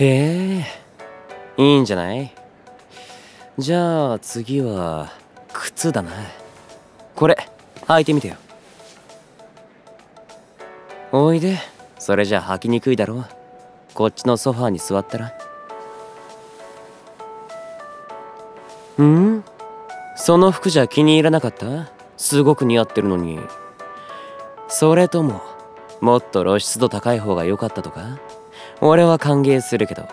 へえ。いいんじゃない？じゃあ次は靴だな。これ履いてみてよ。おいで。それじゃ履きにくいだろこっちのソファーに座ったら。ん？その服じゃ気に入らなかった？すごく似合ってるのに。それとももっと露出度高い方が良かったとか？俺は歓迎するけど。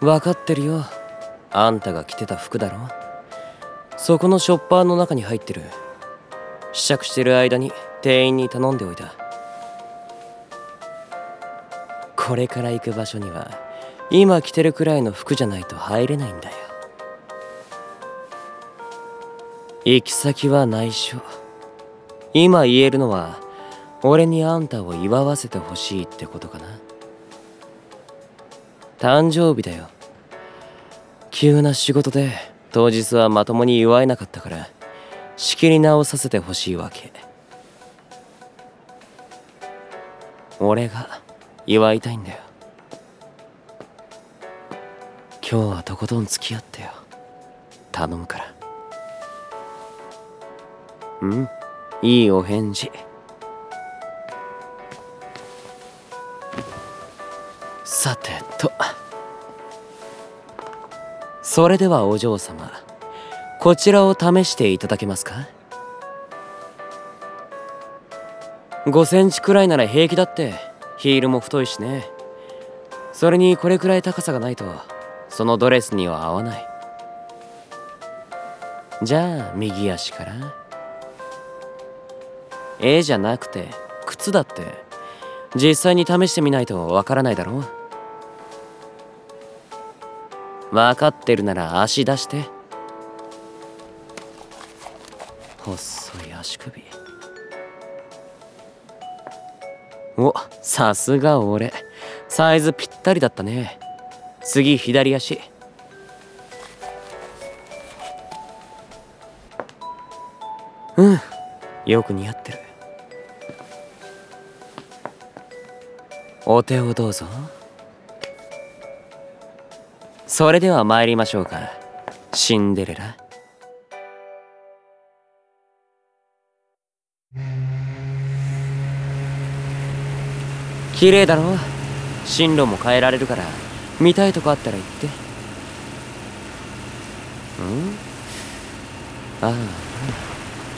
分かってるよ。あんたが着てた服だろ。そこのショッパーの中に入ってる。試着してる間に店員に頼んでおいた。これから行く場所には今着てるくらいの服じゃないと入れないんだよ。行き先は内緒。今言えるのは俺にあんたを祝わせてほしいってことかな。誕生日だよ。急な仕事で当日はまともに祝えなかったから仕切り直させてほしいわけ。俺が祝いたいんだよ。今日はとことん付き合ってよ。頼むから。うん？いいお返事。さてと。それではお嬢様こちらを試していただけますか？5センチくらいなら平気だって。ヒールも太いしね。それにこれくらい高さがないとそのドレスには合わない。じゃあ右足から。絵じゃなくて靴だって。実際に試してみないとわからないだろう。分かってるなら足出して。細い足首。おさすが俺。サイズぴったりだったね。次左足。うん。よく似合ってる。お手をどうぞ。それでは参りましょうか。シンデレラ。綺麗だろ？進路も変えられるから。見たいとこあったら言って。うん？あ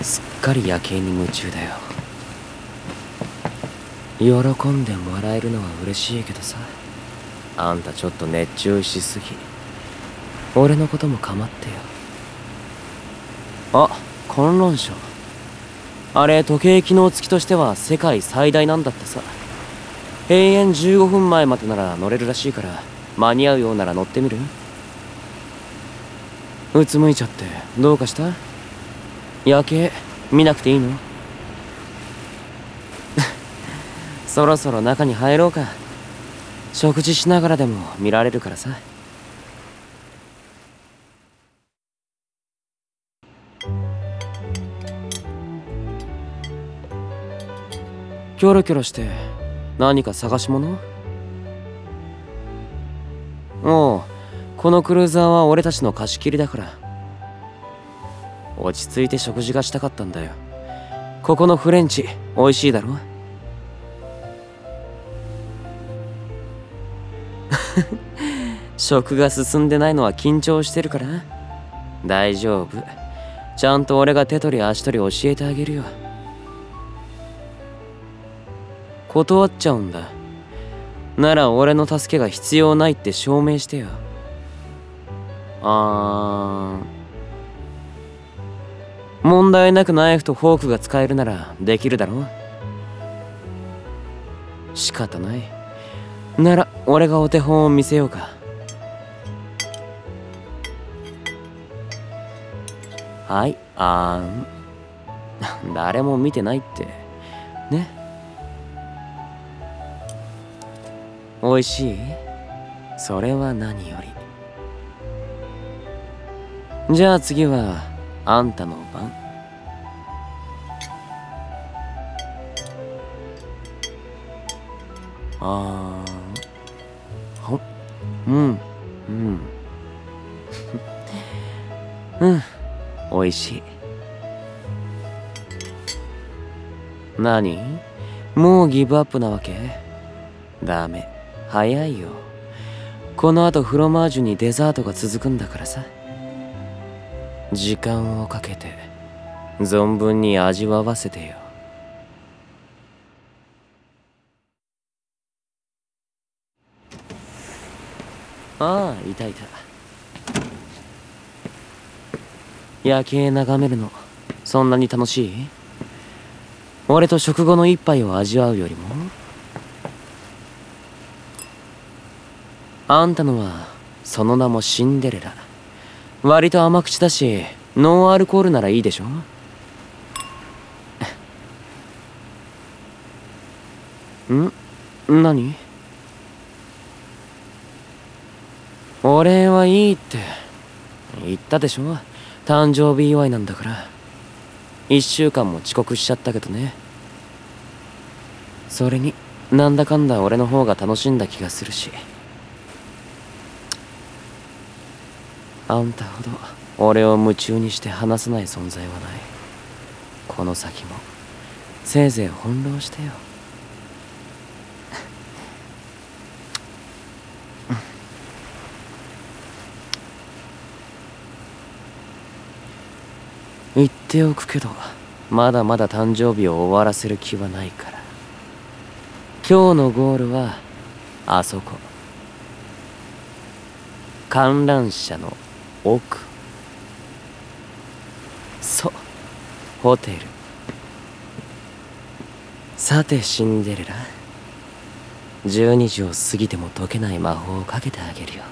あ。すっかり夜景に夢中だよ。喜んでもらえるのは嬉しいけどさ。あんたちょっと熱中しすぎ。俺のことも構ってよ。あ観覧車あれ時計機能付きとしては世界最大なんだってさ。閉園15分前までなら乗れるらしいから間に合うようなら乗ってみる？うつむいちゃってどうかした？夜景見なくていいの？そろそろ中に入ろうか。食事しながらでも見られるからさ。キョロキョロして何か探し物？おうこのクルーザーは俺たちの貸し切りだから。落ち着いて食事がしたかったんだよ。ここのフレンチ美味しいだろ？食が進んでないのは緊張してるから大丈夫。ちゃんと俺が手取り足取り教えてあげるよ。断っちゃうんだ。なら俺の助けが必要ないって証明してよ。あー。問題なくナイフとフォークが使えるならできるだろ。仕方ない。なら俺がお手本を見せようか。はいあーん。誰も見てないって。ね。おいしい？それは何より。じゃあ次はあんたの番。あーほうん。うん。うん。おいしい。何？もうギブアップなわけ？ダメ。早いよ。この後フロマージュにデザートが続くんだからさ。時間をかけて存分に味わわせてよ。ああいたい。た夜景眺めるのそんなに楽しい？俺と食後の一杯を味わうよりも？あんたのはその名もシンデレラ。割と甘口だしノンアルコールならいいでしょ？ん？何？俺はいいって。言ったでしょ？誕生日祝いなんだから。1週間も遅刻しちゃったけどね。それになんだかんだ俺の方が楽しんだ気がするし。あんたほど俺を夢中にして離さない存在はない。この先も。せいぜい翻弄してよ。言っておくけどまだまだ誕生日を終わらせる気はないから。今日のゴールはあそこ。観覧車の奥。そう。ホテル。さてシンデレラ。12時を過ぎても解けない魔法をかけてあげるよ。